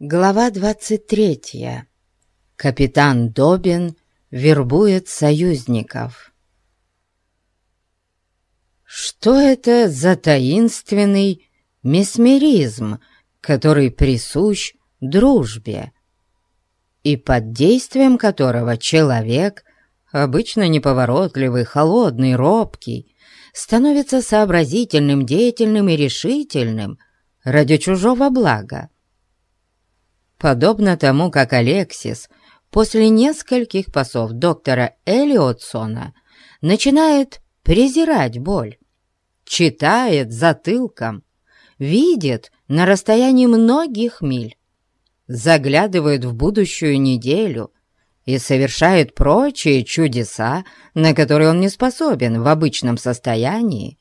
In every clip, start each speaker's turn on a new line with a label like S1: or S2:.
S1: Глава 23. Капитан Добин вербует союзников. Что это за таинственный месмеризм, который присущ дружбе, и под действием которого человек, обычно неповоротливый, холодный, робкий, становится сообразительным, деятельным и решительным ради чужого блага? Подобно тому, как Алексис после нескольких пасов доктора Элиотсона начинает презирать боль, читает затылком, видит на расстоянии многих миль, заглядывает в будущую неделю и совершает прочие чудеса, на которые он не способен в обычном состоянии,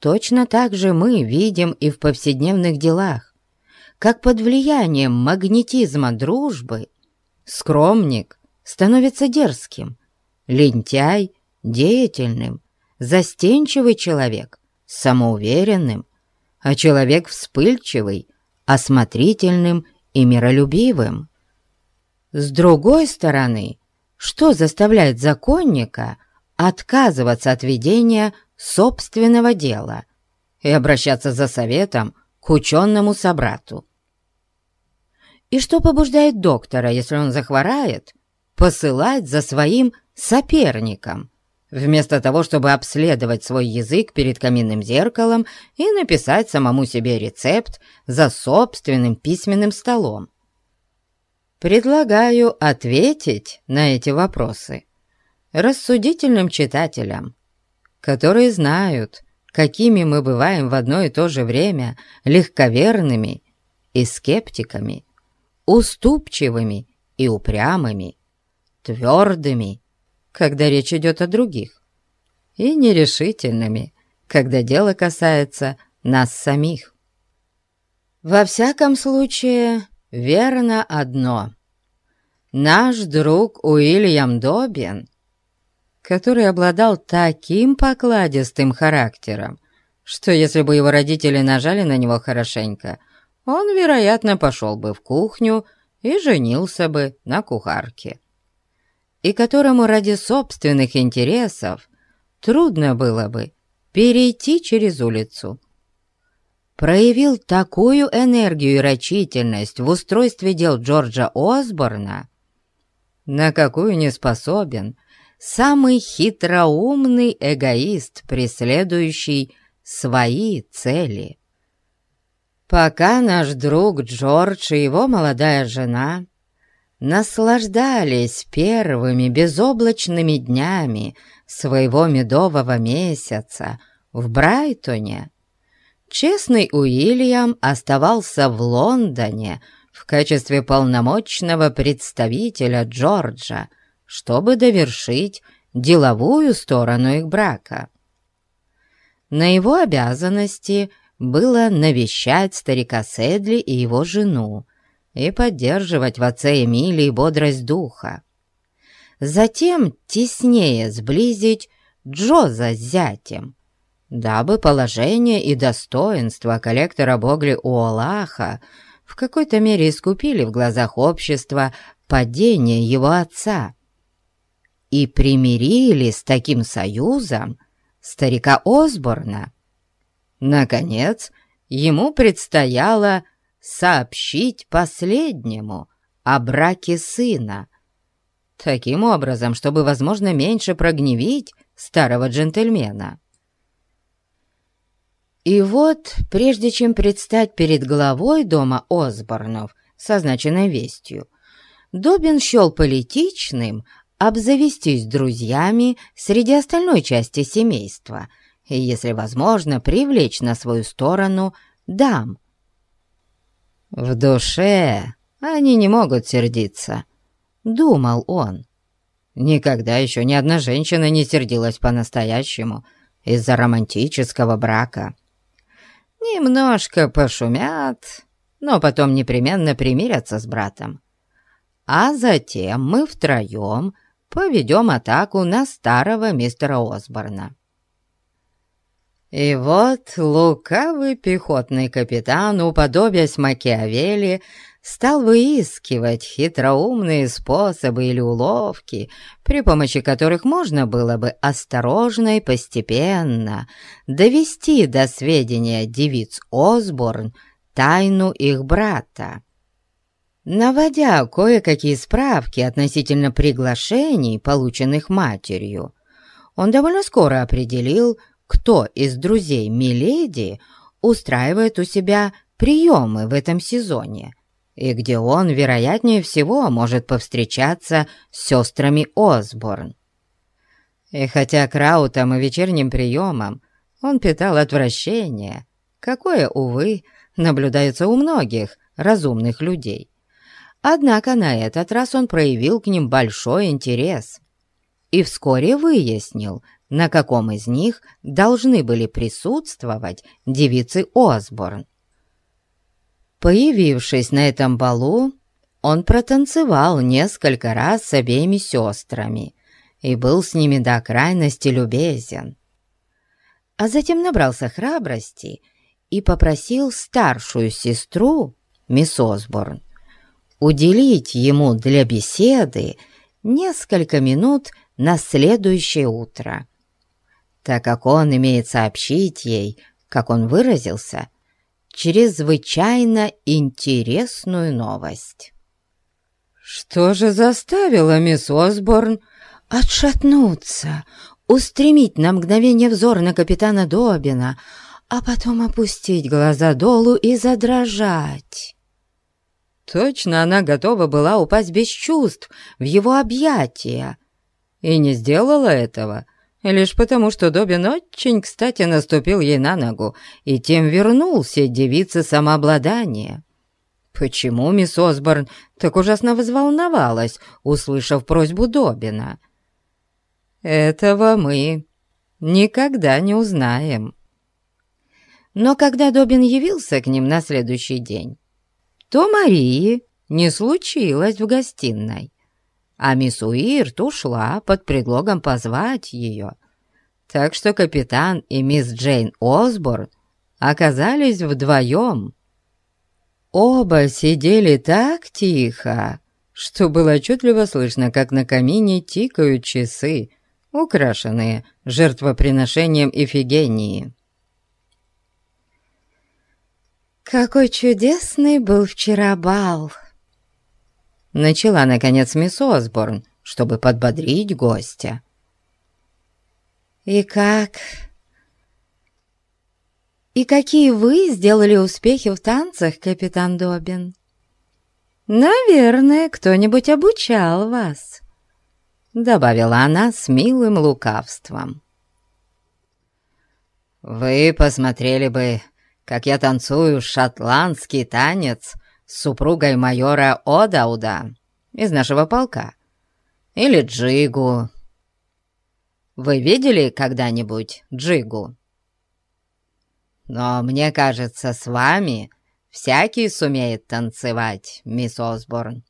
S1: точно так же мы видим и в повседневных делах, как под влиянием магнетизма дружбы скромник становится дерзким, лентяй — деятельным, застенчивый человек — самоуверенным, а человек вспыльчивый — осмотрительным и миролюбивым. С другой стороны, что заставляет законника отказываться от ведения собственного дела и обращаться за советом к ученому собрату. И что побуждает доктора, если он захворает, посылать за своим соперником, вместо того, чтобы обследовать свой язык перед каминным зеркалом и написать самому себе рецепт за собственным письменным столом? Предлагаю ответить на эти вопросы рассудительным читателям, которые знают, какими мы бываем в одно и то же время легковерными и скептиками, уступчивыми и упрямыми, твердыми, когда речь идет о других, и нерешительными, когда дело касается нас самих. Во всяком случае, верно одно. Наш друг Уильям Добин — который обладал таким покладистым характером, что если бы его родители нажали на него хорошенько, он, вероятно, пошел бы в кухню и женился бы на кухарке, и которому ради собственных интересов трудно было бы перейти через улицу. Проявил такую энергию и рачительность в устройстве дел Джорджа Осборна, на какую не способен самый хитроумный эгоист, преследующий свои цели. Пока наш друг Джордж и его молодая жена наслаждались первыми безоблачными днями своего медового месяца в Брайтоне, честный Уильям оставался в Лондоне в качестве полномочного представителя Джорджа, чтобы довершить деловую сторону их брака. На его обязанности было навещать старика Седли и его жену и поддерживать в отце Эмилии бодрость духа. Затем теснее сблизить Джоза с зятем, дабы положение и достоинство коллектора Богли Уолаха в какой-то мере искупили в глазах общества падение его отца и примирили с таким союзом старика Осборна. Наконец, ему предстояло сообщить последнему о браке сына, таким образом, чтобы, возможно, меньше прогневить старого джентльмена. И вот, прежде чем предстать перед главой дома Осборнов с означенной вестью, Добин счел политичным обзавестись друзьями среди остальной части семейства и, если возможно, привлечь на свою сторону дам. «В душе они не могут сердиться», — думал он. Никогда еще ни одна женщина не сердилась по-настоящему из-за романтического брака. Немножко пошумят, но потом непременно примирятся с братом. А затем мы втроем — поведем атаку на старого мистера Осборна. И вот лукавый пехотный капитан, уподобясь Макиавелли, стал выискивать хитроумные способы или уловки, при помощи которых можно было бы осторожно и постепенно довести до сведения девиц Осборн тайну их брата. Наводя кое-какие справки относительно приглашений, полученных матерью, он довольно скоро определил, кто из друзей Миледи устраивает у себя приемы в этом сезоне – и где он, вероятнее всего, может повстречаться с сестрами Осборн. И хотя краутом и вечерним приемом он питал отвращение, какое, увы, наблюдается у многих разумных людей, однако на этот раз он проявил к ним большой интерес и вскоре выяснил, на каком из них должны были присутствовать девицы Осборн. Появившись на этом балу, он протанцевал несколько раз с обеими сестрами и был с ними до крайности любезен. А затем набрался храбрости и попросил старшую сестру, мисс Осборн, уделить ему для беседы несколько минут на следующее утро, так как он имеет сообщить ей, как он выразился, чрезвычайно интересную новость. Что же заставило мисс Осборн отшатнуться, устремить на мгновение взор на капитана Добина, а потом опустить глаза долу и задрожать? Точно она готова была упасть без чувств в его объятия, и не сделала этого — лишь потому, что Добин очень кстати наступил ей на ногу и тем вернул все девице самообладание. Почему мисс Осборн так ужасно взволновалась, услышав просьбу Добина? Этого мы никогда не узнаем. Но когда Добин явился к ним на следующий день, то Марии не случилось в гостиной а мисс Уирт ушла под предлогом позвать ее. Так что капитан и мисс Джейн Осборн оказались вдвоем. Оба сидели так тихо, что было отчетливо слышно, как на камине тикают часы, украшенные жертвоприношением Ифигении. «Какой чудесный был вчера бал!» Начала, наконец, мисс Осборн, чтобы подбодрить гостя. «И как? И какие вы сделали успехи в танцах, капитан Добин? Наверное, кто-нибудь обучал вас», — добавила она с милым лукавством. «Вы посмотрели бы, как я танцую шотландский танец с супругой майора Одауда из нашего полка. Или Джигу. Вы видели когда-нибудь Джигу? Но мне кажется, с вами всякий сумеет танцевать, мисс Осборн.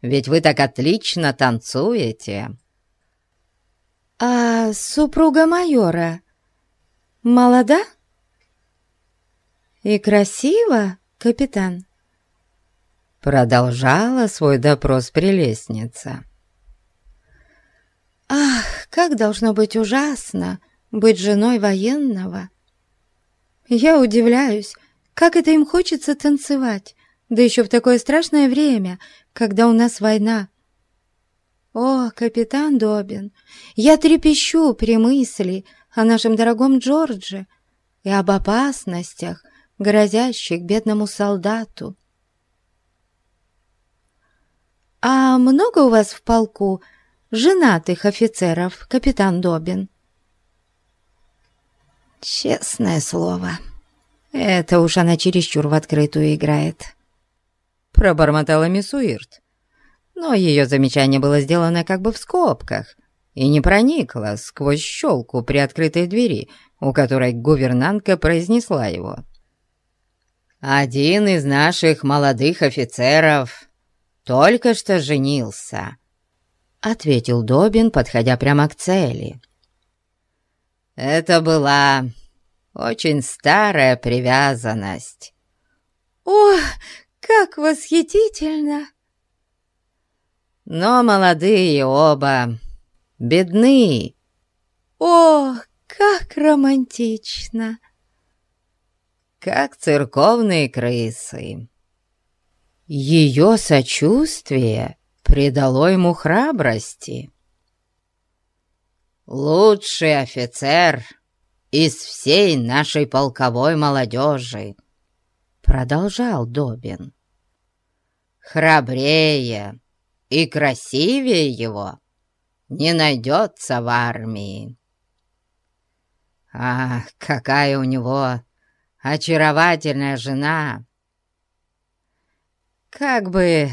S1: Ведь вы так отлично танцуете. А супруга майора молода и красива, капитан? Продолжала свой допрос прелестница. «Ах, как должно быть ужасно быть женой военного! Я удивляюсь, как это им хочется танцевать, да еще в такое страшное время, когда у нас война. О, капитан Добин, я трепещу при мысли о нашем дорогом Джордже и об опасностях, грозящих бедному солдату. «А много у вас в полку женатых офицеров, капитан Добин?» «Честное слово, это уж она чересчур в открытую играет», — пробормотала мисс Уирт. Но ее замечание было сделано как бы в скобках и не проникло сквозь щелку при открытой двери, у которой гувернантка произнесла его. «Один из наших молодых офицеров только что женился», — ответил Добин, подходя прямо к цели. «Это была очень старая привязанность».
S2: «О,
S1: как восхитительно!» Но молодые оба бедны. «О, как романтично!» «Как церковные крысы!» Ее сочувствие придало ему храбрости. «Лучший офицер из всей нашей полковой молодежи», — продолжал Добин. «Храбрее и красивее его не найдется в армии. Ах, какая у него очаровательная жена! Как бы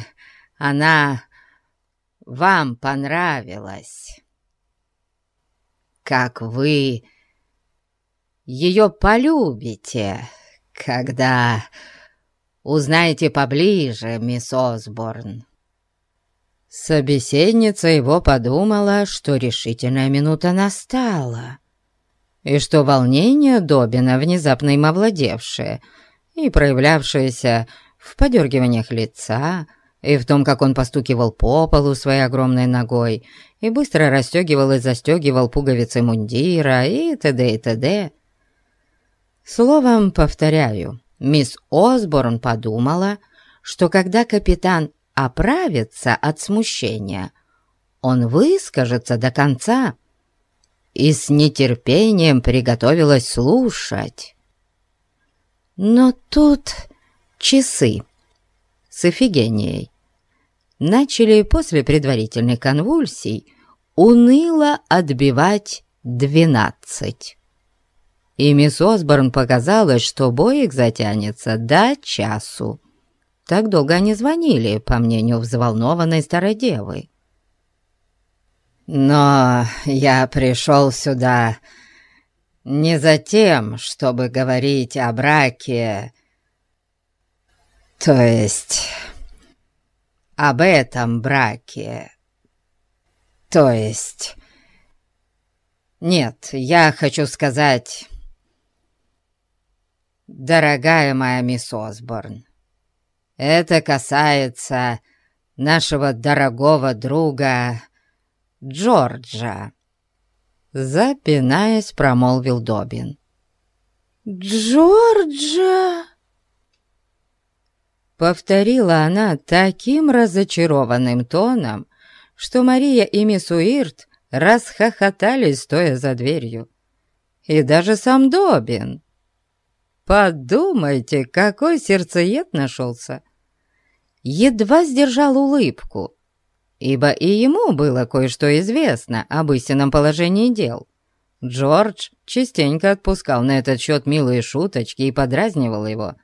S1: она вам понравилась! Как вы ее полюбите, когда узнаете поближе, мисс Осборн!» Собеседница его подумала, что решительная минута настала, и что волнение Добина, внезапно им овладевшее и проявлявшееся в подергиваниях лица, и в том, как он постукивал по полу своей огромной ногой и быстро расстегивал и застегивал пуговицы мундира и т.д. и т.д. Словом, повторяю, мисс Осборн подумала, что когда капитан оправится от смущения, он выскажется до конца и с нетерпением приготовилась слушать. Но тут часы с Эфигенией начали после предварительных конвульсий уныло отбивать двенадцать. И мисс Осборн показалось, что их затянется до часу. Так долго они звонили, по мнению взволнованной старой девы. «Но я пришел сюда не за тем, чтобы говорить о браке, то есть об этом браке, то есть... Нет, я хочу сказать, дорогая моя мисс Осборн, это касается нашего дорогого друга Джорджа. Запинаясь, промолвил Добин. «Джорджа!» Повторила она таким разочарованным тоном, что Мария и мисс Уирт расхохотались, стоя за дверью. И даже сам Добин. Подумайте, какой сердцеед нашелся! едва сдержал улыбку, ибо и ему было кое-что известно об истинном положении дел. Джордж частенько отпускал на этот счет милые шуточки и подразнивал его.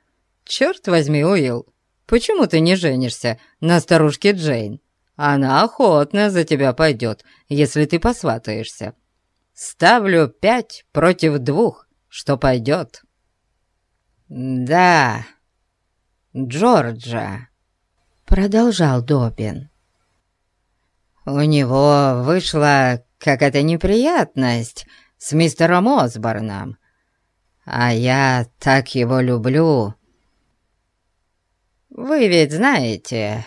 S1: «Черт возьми, Уилл, почему ты не женишься на старушке Джейн? Она охотно за тебя пойдет, если ты посватаешься. Ставлю пять против двух, что пойдет». «Да, Джорджа», продолжал Добин. «У него вышла какая-то неприятность с мистером Осборном, а я так его люблю. Вы ведь знаете,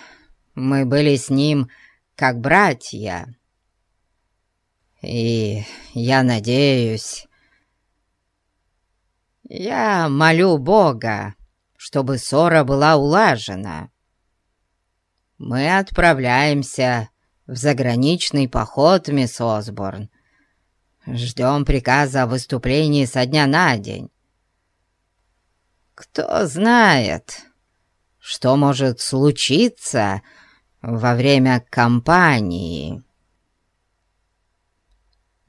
S1: мы были с ним как братья, и я надеюсь, я молю Бога, чтобы ссора была улажена» мы отправляемся в заграничный поход, мисс Осборн. Ждем приказа о выступлении со дня на день. Кто знает, что может случиться во время кампании.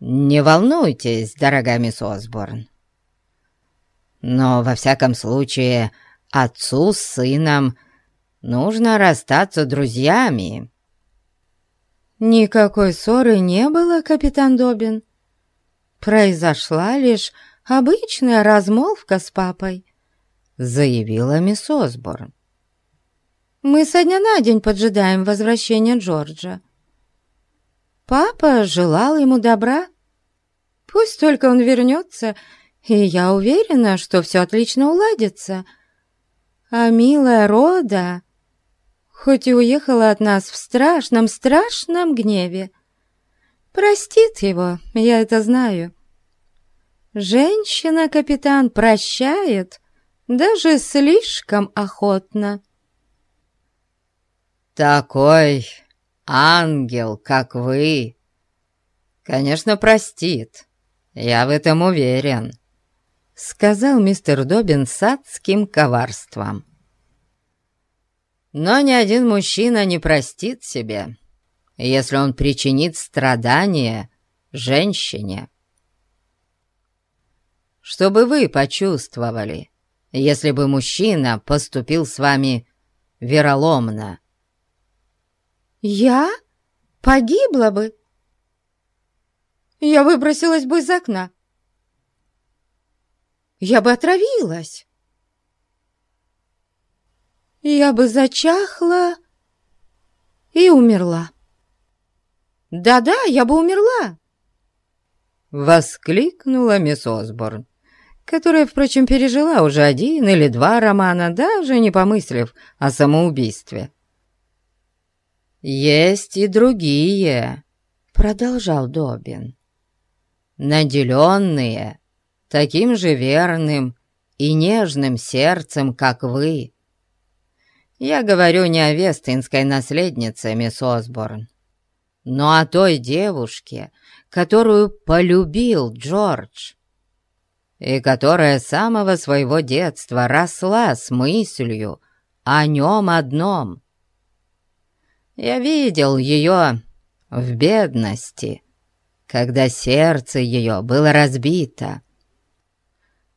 S1: Не волнуйтесь, дорогая мисс Осборн. Но, во всяком случае, отцу с сыном – Нужно расстаться друзьями». «Никакой ссоры не было, капитан Добин. Произошла лишь обычная размолвка с папой», — заявила мисс Осборн. «Мы со дня на день поджидаем возвращения Джорджа. Папа желал ему добра. Пусть только он вернется, и я уверена, что все отлично уладится. А милая Рода хоть и уехала от нас в страшном-страшном гневе. Простит его, я это знаю. Женщина-капитан прощает даже слишком охотно.
S2: Такой ангел, как вы, конечно, простит, я в этом уверен, сказал мистер Добин с адским коварством. Но ни один мужчина не простит себе, если он причинит страдания женщине. Чтобы вы почувствовали, если бы мужчина поступил с вами вероломно.
S1: «Я? Погибла бы? Я выбросилась бы из окна. Я бы отравилась. Я бы зачахла и умерла. Да-да, я бы умерла!»
S2: Воскликнула мисс Осборн, которая, впрочем, пережила уже один или два романа, даже не помыслив о самоубийстве. «Есть и другие», — продолжал Добин, «наделенные таким же верным и нежным сердцем, как вы. Я говорю не о вестинской наследнице, мисс Осборн, но о той девушке, которую полюбил Джордж, и которая с самого своего детства росла с мыслью о нем одном. Я видел ее в бедности, когда сердце ее было разбито,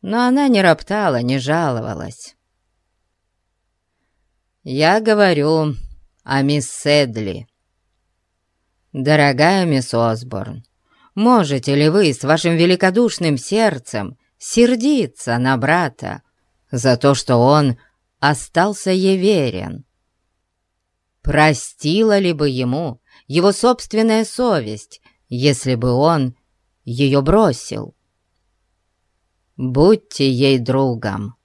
S2: но она не роптала, не жаловалась. Я говорю о мисс Седли, «Дорогая мисс Осборн, можете ли вы с вашим великодушным сердцем сердиться на брата за то, что он остался ей верен? Простила ли бы ему его собственная совесть, если бы он ее бросил? Будьте ей другом.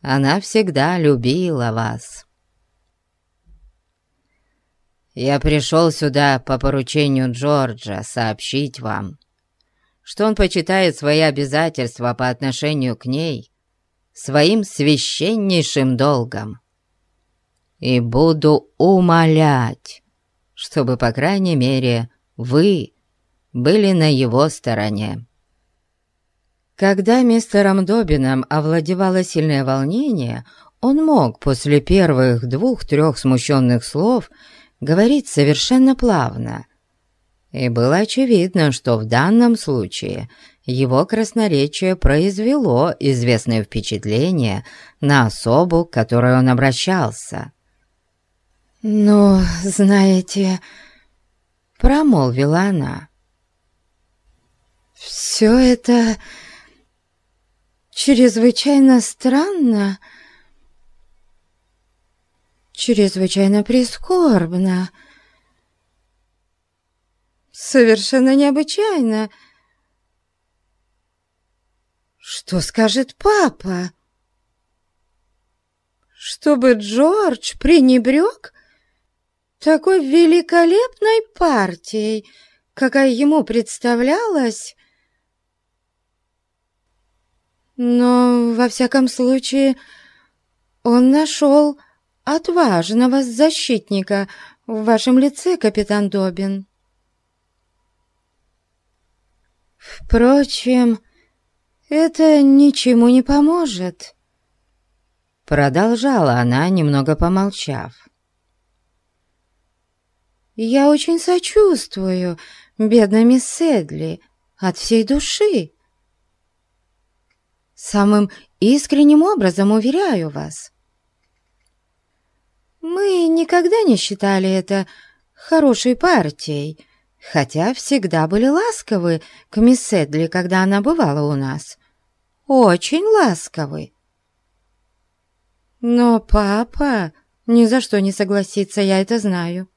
S2: Она всегда любила вас». Я пришел сюда по поручению Джорджа сообщить вам, что он почитает свои обязательства по отношению к ней своим священнейшим долгом. И буду умолять, чтобы, по крайней мере, вы были на его стороне. Когда мистером Добином овладевало сильное волнение, он мог после первых двух-трех смущенных слов – говорить совершенно плавно. И было очевидно, что в данном случае его красноречие произвело известное впечатление на особу, к которой он обращался.
S1: «Ну, знаете...» — промолвила она. «Все это чрезвычайно странно чрезвычайно прискорбно. Совершенно необычайно. Что скажет папа? Чтобы Джордж пренебрег такой великолепной партией, какая ему представлялась? Но, во всяком случае, он нашел отважного защитника в вашем лице, капитан Добин. Впрочем, это ничему не поможет. Продолжала она, немного помолчав. «Я очень сочувствую бедной мисс Седли от всей души. Самым искренним образом уверяю вас. Мы никогда не считали это хорошей партией, хотя всегда были ласковы к мисс Седли, когда она бывала у нас. Очень ласковы. Но папа ни за что не согласится, я это знаю.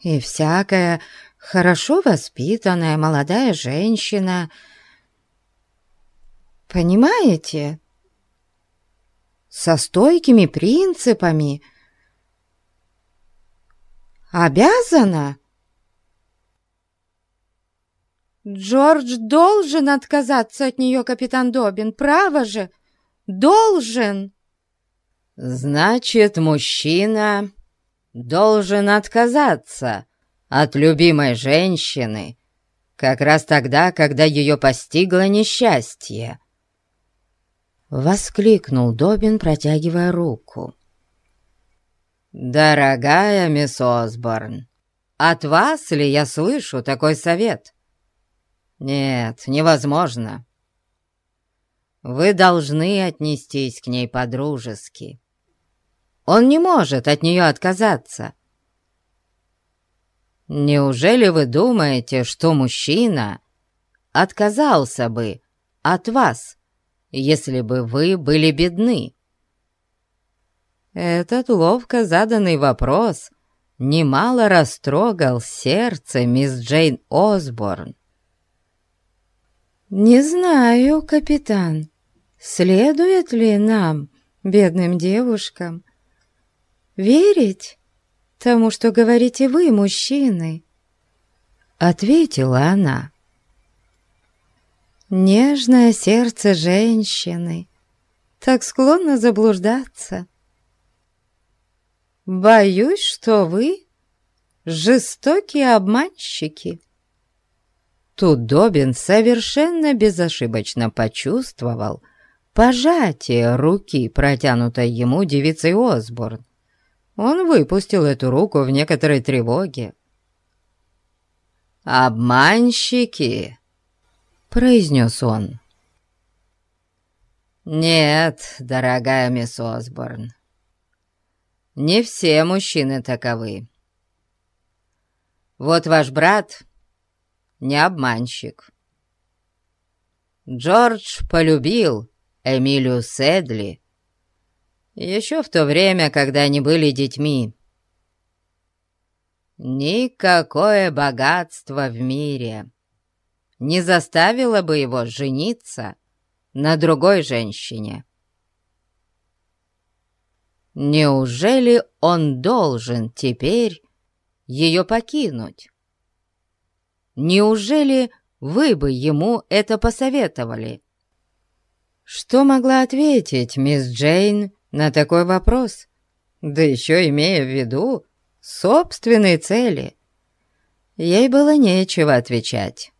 S1: И всякая хорошо воспитанная молодая женщина... Понимаете? со стойкими принципами, обязана. Джордж должен отказаться от нее, капитан Добин, право же, должен.
S2: Значит, мужчина должен отказаться от любимой женщины как раз тогда, когда ее постигло несчастье. Воскликнул Добин, протягивая руку. «Дорогая мисс Осборн, от вас ли я слышу такой совет?» «Нет, невозможно. Вы должны отнестись к ней по-дружески. Он не может от нее отказаться. Неужели вы думаете, что мужчина отказался бы от вас, если бы вы были бедны?» Этот ловко заданный вопрос немало растрогал сердце мисс Джейн Осборн.
S1: «Не знаю, капитан, следует ли нам, бедным девушкам, верить тому, что говорите вы, мужчины?» Ответила она. «Нежное сердце женщины так склонно заблуждаться» Боюсь, что вы жестокие обманщики.
S2: Тут Добин совершенно безошибочно почувствовал пожатие руки, протянутой ему девицей Осборн. Он выпустил эту руку в некоторой тревоге. «Обманщики!» — произнес он. «Нет, дорогая мисс Осборн, не все мужчины таковы. Вот ваш брат не обманщик. Джордж полюбил Эмилию Седли еще в то время, когда они были детьми. Никакое богатство в мире не заставило бы его жениться на другой женщине. Неужели он должен теперь ее покинуть? Неужели вы бы ему это посоветовали? Что могла ответить мисс Джейн на такой вопрос? Да еще имея в виду собственные цели. Ей было нечего отвечать.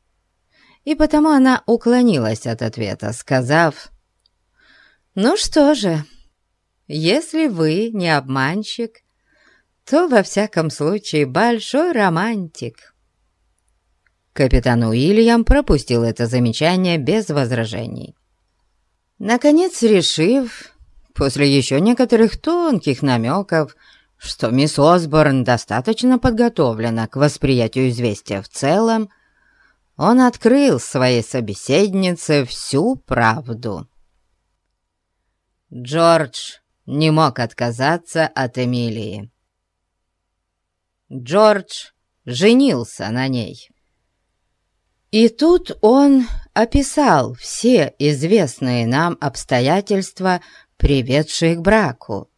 S2: И потому она уклонилась от ответа, сказав, «Ну что же, если вы не обманщик, то, во всяком случае, большой романтик». Капитан Уильям пропустил это замечание без возражений. Наконец, решив, после еще некоторых тонких намеков, что мисс Осборн достаточно подготовлена к восприятию известия в целом, он открыл своей собеседнице всю правду. Джордж не мог отказаться от Эмилии. Джордж женился на ней. И тут он описал все известные нам обстоятельства, приведшие к браку.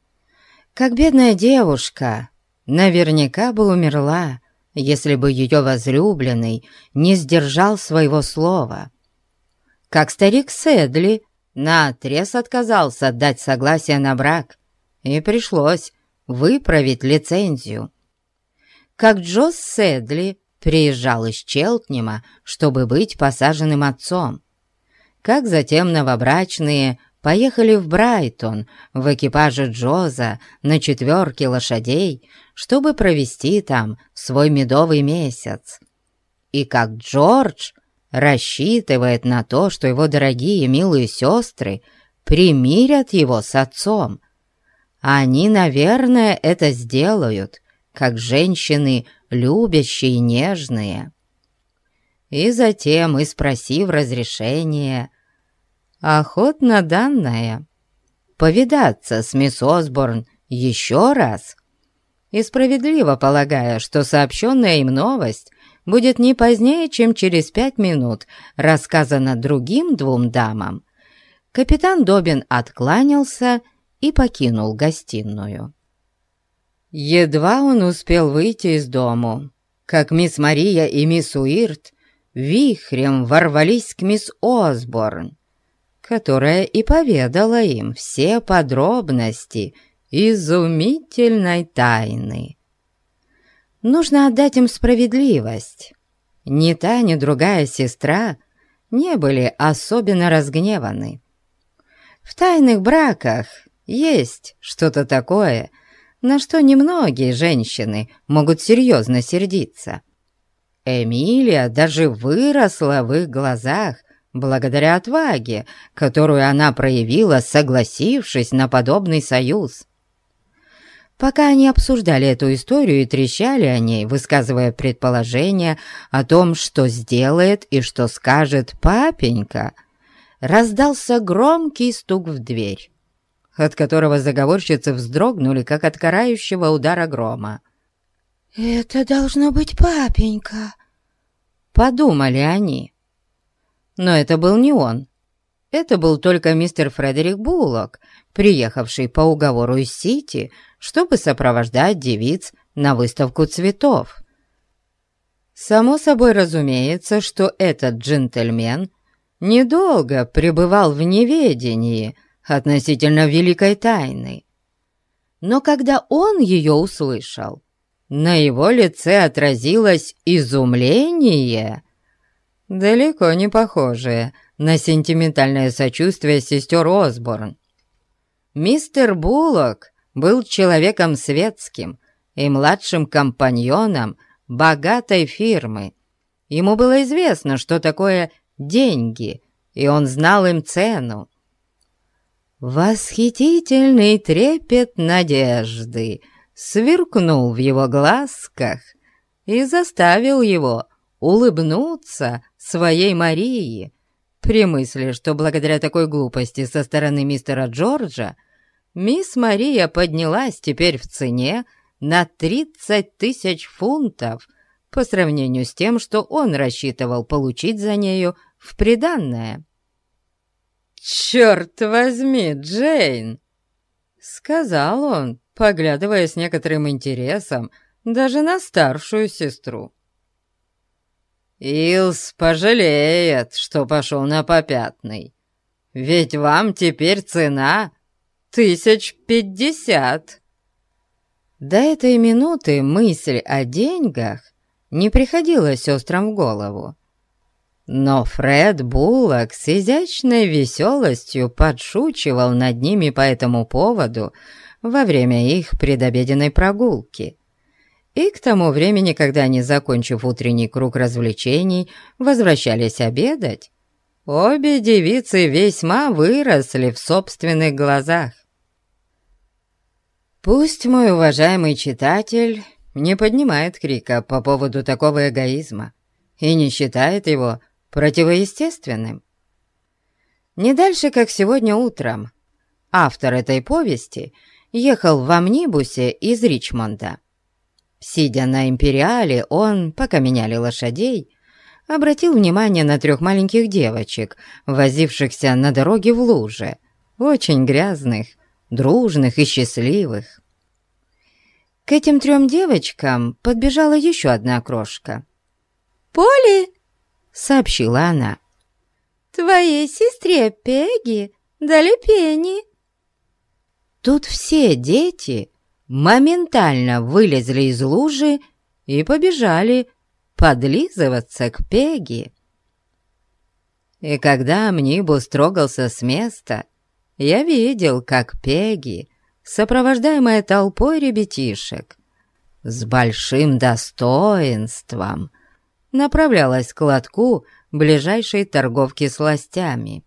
S2: Как бедная девушка наверняка бы умерла, если бы ее возлюбленный не сдержал своего слова. Как старик Седли наотрез отказался дать согласие на брак, и пришлось выправить лицензию. Как Джос Седли приезжал из Челтнема, чтобы быть посаженным отцом. Как затем новобрачные поехали в Брайтон в экипаже Джоза на четверке лошадей, чтобы провести там свой медовый месяц. И как Джордж рассчитывает на то, что его дорогие милые сестры примирят его с отцом. Они, наверное, это сделают, как женщины любящие и нежные. И затем, и спросив разрешения, охотно данное, повидаться с мисс Осборн еще раз, и справедливо полагая, что сообщенная им новость будет не позднее, чем через пять минут, рассказано другим двум дамам, капитан Добин откланялся
S1: и покинул гостиную. Едва он успел выйти из дому, как мисс Мария и мисс Уирт вихрем ворвались к мисс Осборн, которая и поведала им все подробности изумительной тайны. Нужно отдать им справедливость. Ни та, ни другая сестра не были особенно разгневаны. В тайных браках есть что-то такое, на что немногие женщины могут серьезно сердиться. Эмилия даже выросла в их глазах благодаря отваге, которую она проявила, согласившись на подобный союз. Пока они обсуждали эту историю и трещали о ней, высказывая предположения о том, что сделает и что скажет папенька, раздался громкий стук в дверь, от которого заговорщицы вздрогнули, как от карающего удара грома.
S2: «Это должно быть папенька», —
S1: подумали они. Но это был не он. Это был только мистер Фредерик Буллок, приехавший по уговору из Сити, чтобы сопровождать девиц на выставку цветов. Само собой разумеется, что этот джентльмен недолго пребывал в неведении относительно великой тайны. Но когда он ее услышал, на его лице отразилось изумление, далеко не похожее на сентиментальное сочувствие сестер Осборн. Мистер Буллок был человеком светским и младшим компаньоном богатой фирмы. Ему было известно, что такое деньги, и он знал им цену. Восхитительный трепет надежды сверкнул в его глазках и заставил его улыбнуться своей Марии при мысли, что благодаря такой глупости со стороны мистера Джорджа мисс Мария поднялась теперь в цене на 30 тысяч фунтов по сравнению с тем, что он рассчитывал получить за нею в приданное. «Черт возьми, Джейн!» — сказал он, поглядывая с некоторым интересом даже на старшую сестру. «Илс пожалеет, что пошел на попятный, ведь вам теперь цена тысяч пятьдесят». До этой минуты мысль о деньгах не приходила сестрам в голову. Но Фред Буллок с изящной веселостью подшучивал над ними по этому поводу во время их предобеденной прогулки. И к тому времени, когда они, закончив утренний круг развлечений, возвращались обедать, обе девицы весьма выросли в собственных глазах. Пусть мой уважаемый читатель не поднимает крика по поводу такого эгоизма и не считает его противоестественным. Не дальше, как сегодня утром, автор этой повести ехал в амнибусе из Ричмонда. Сидя на империале, он, пока меняли лошадей, обратил внимание на трех маленьких девочек, возившихся на дороге в луже, очень грязных, дружных и счастливых. К этим трем девочкам подбежала еще одна крошка.
S2: «Поли!»
S1: — сообщила она.
S2: «Твоей сестре Пегги дали пени».
S1: Тут все дети моментально вылезли из лужи и побежали подлизываться к Пеги. И когда амнибус трогался с места, я видел, как Пеги, сопровождаемая толпой ребятишек, с большим достоинством направлялась к лотку ближайшей торговки сластями.